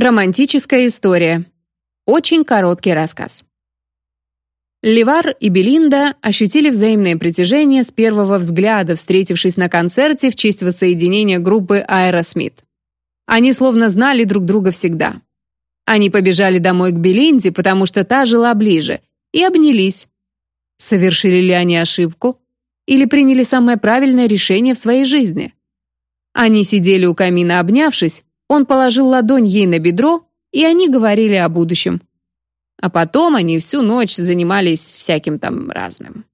Романтическая история. Очень короткий рассказ. Ливар и Белинда ощутили взаимное притяжение с первого взгляда, встретившись на концерте в честь воссоединения группы Аэросмит. Они словно знали друг друга всегда. Они побежали домой к Белинде, потому что та жила ближе, и обнялись. Совершили ли они ошибку? Или приняли самое правильное решение в своей жизни? Они сидели у камина, обнявшись, он положил ладонь ей на бедро, и они говорили о будущем. А потом они всю ночь занимались всяким там разным.